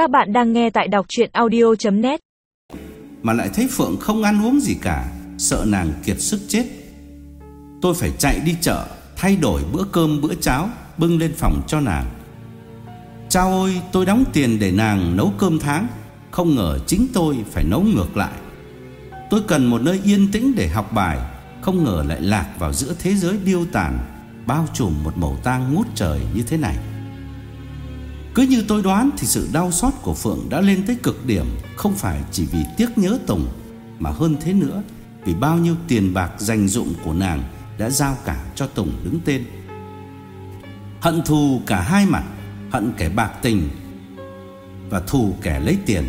Các bạn đang nghe tại đọc chuyện audio.net Mà lại thấy Phượng không ăn uống gì cả, Sợ nàng kiệt sức chết. Tôi phải chạy đi chợ, Thay đổi bữa cơm bữa cháo, Bưng lên phòng cho nàng. Chao ôi tôi đóng tiền để nàng nấu cơm tháng, Không ngờ chính tôi phải nấu ngược lại. Tôi cần một nơi yên tĩnh để học bài, Không ngờ lại lạc vào giữa thế giới điêu tàn, Bao trùm một màu tang ngút trời như thế này cứ như tôi đoán thì sự đau xót của Phượng đã lên tới cực điểm, Không phải chỉ vì tiếc nhớ Tùng, Mà hơn thế nữa, Vì bao nhiêu tiền bạc dành dụng của nàng Đã giao cả cho Tùng đứng tên. Hận thù cả hai mặt, Hận kẻ bạc tình Và thù kẻ lấy tiền.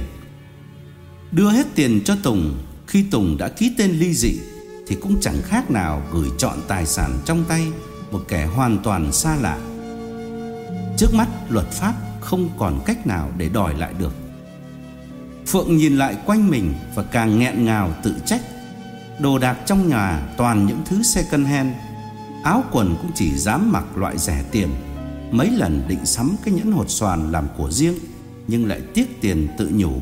Đưa hết tiền cho Tùng, Khi Tùng đã ký tên ly dị, Thì cũng chẳng khác nào gửi chọn tài sản trong tay Một kẻ hoàn toàn xa lạ. Trước mắt luật pháp không còn cách nào để đòi lại được. Phượng nhìn lại quanh mình và càng nghẹn ngào tự trách. Đồ đạc trong nhà, toàn những thứ second hand. Áo quần cũng chỉ dám mặc loại rẻ tiền. Mấy lần định sắm cái nhẫn hột xoàn làm của riêng, Nhưng lại tiếc tiền tự nhủ.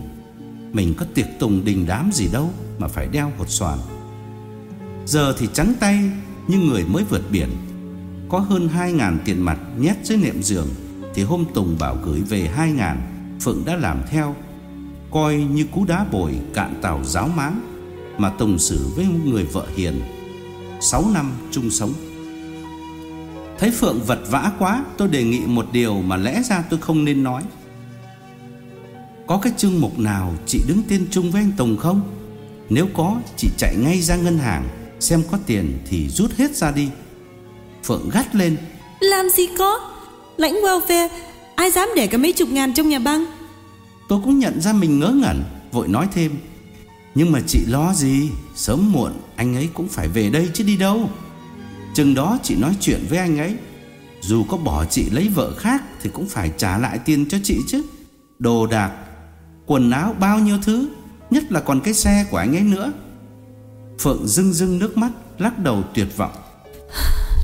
Mình có tiệc tùng đình đám gì đâu Mà phải đeo hột xoàn. Giờ thì trắng tay như người mới vượt biển. Có hơn hai ngàn tiền mặt nhét dưới nệm giường thì hôm Tùng bảo gửi về 2 ngàn, Phượng đã làm theo, Coi như cú đá bồi cạn tàu giáo máng Mà Tùng xử với người vợ hiền, Sáu năm chung sống. Thấy Phượng vật vã quá, Tôi đề nghị một điều mà lẽ ra tôi không nên nói. Có cái chương mục nào chị đứng tên chung với anh Tùng không? Nếu có, chị chạy ngay ra ngân hàng, Xem có tiền thì rút hết ra đi. Phượng gắt lên. Làm gì có? Lãnh welfare Ai dám để cả mấy chục ngàn trong nhà băng? Tôi cũng nhận ra mình ngớ ngẩn Vội nói thêm. Nhưng mà chị lo gì? Sớm muộn anh ấy cũng phải về đây chứ đi đâu? Chừng đó chị nói chuyện với anh ấy. Dù có bỏ chị lấy vợ khác Thì cũng phải trả lại tiền cho chị chứ. Đồ đạc Quần áo bao nhiêu thứ Nhất là còn cái xe của anh ấy nữa. Phượng rưng rưng nước mắt Lắc đầu tuyệt vọng.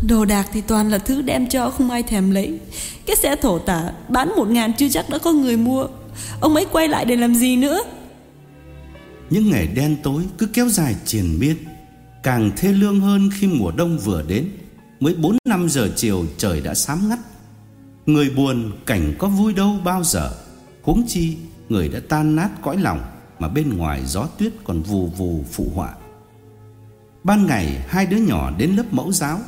Đồ đạc thì toàn là thứ đem cho không ai thèm lấy cái xe thổ tả bán một ngàn chưa chắc đã có người mua. Ông ấy quay lại để làm gì nữa? Những ngày đen tối cứ kéo dài triền miên, Càng thê lương hơn khi mùa đông vừa đến. Mới 4-5 giờ chiều trời đã sám ngắt. Người buồn cảnh có vui đâu bao giờ, Huống chi người đã tan nát cõi lòng Mà bên ngoài gió tuyết còn vù vù phụ họa. Ban ngày hai đứa nhỏ đến lớp mẫu giáo,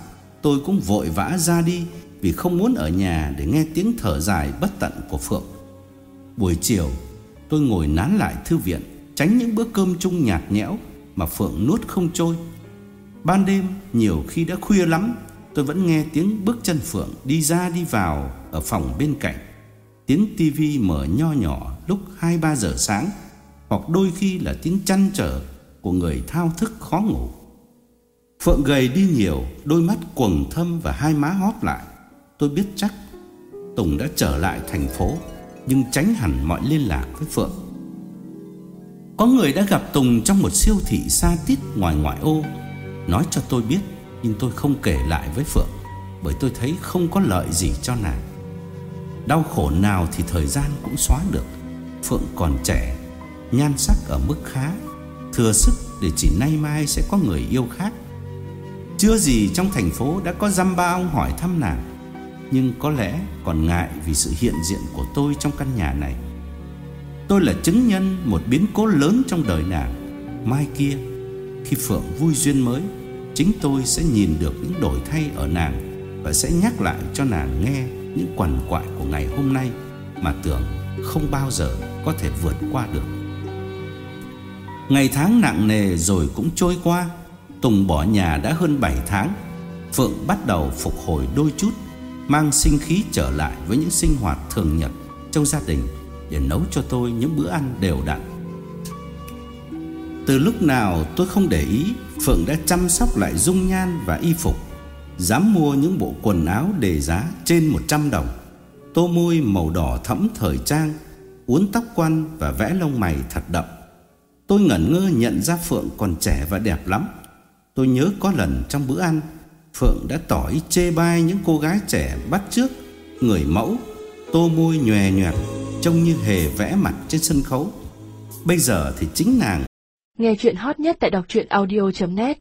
Tôi cũng vội vã ra đi vì không muốn ở nhà để nghe tiếng thở dài bất tận của Phượng. Buổi chiều, tôi ngồi nán lại thư viện, Tránh những bữa cơm chung nhạt nhẽo Mà Phượng nuốt không trôi. Ban đêm, nhiều khi đã khuya lắm, Tôi vẫn nghe tiếng bước chân Phượng đi ra đi vào Ở phòng bên cạnh. Tiếng tivi mở nho nhỏ lúc 2-3 giờ sáng, Hoặc đôi khi là tiếng chăn trở Của người thao thức khó ngủ. Phượng gầy đi nhiều, Đôi mắt quầng thâm và hai má hóp lại. Tôi biết chắc Tùng đã trở lại thành phố, Nhưng tránh hẳn mọi liên lạc với Phượng. Có người đã gặp Tùng trong một siêu thị xa tít ngoài ngoại ô. Nói cho tôi biết, Nhưng tôi không kể lại với Phượng, Bởi tôi thấy không có lợi gì cho nàng. Đau khổ nào thì thời gian cũng xóa được. Phượng còn trẻ, Nhan sắc ở mức khá, Thừa sức để chỉ nay mai sẽ có người yêu khác. Chưa gì trong thành phố đã có dăm ba ông hỏi thăm nàng. Nhưng có lẽ còn ngại vì sự hiện diện của tôi trong căn nhà này. Tôi là chứng nhân một biến cố lớn trong đời nàng. Mai kia, Khi Phượng vui duyên mới, Chính tôi sẽ nhìn được những đổi thay ở nàng Và sẽ nhắc lại cho nàng nghe Những quằn quại của ngày hôm nay Mà tưởng không bao giờ có thể vượt qua được. Ngày tháng nặng nề rồi cũng trôi qua, Tùng bỏ nhà đã hơn 7 tháng, Phượng bắt đầu phục hồi đôi chút. Mang sinh khí trở lại với những sinh hoạt thường nhật trong gia đình Để nấu cho tôi những bữa ăn đều đặn. Từ lúc nào tôi không để ý, Phượng đã chăm sóc lại dung nhan và y phục, Dám mua những bộ quần áo đề giá trên 100 đồng, Tô môi màu đỏ thẫm thời trang, Uốn tóc quăn và vẽ lông mày thật đậm. Tôi ngẩn ngơ nhận ra Phượng còn trẻ và đẹp lắm. Tôi nhớ có lần trong bữa ăn Phượng đã tỏ ý chê bai những cô gái trẻ bắt trước, Người mẫu, Tô môi nhòe nhòe Trông như hề vẽ mặt trên sân khấu. Bây giờ thì chính nàng. Nghe chuyện hot nhất tại đọc truyện audio.net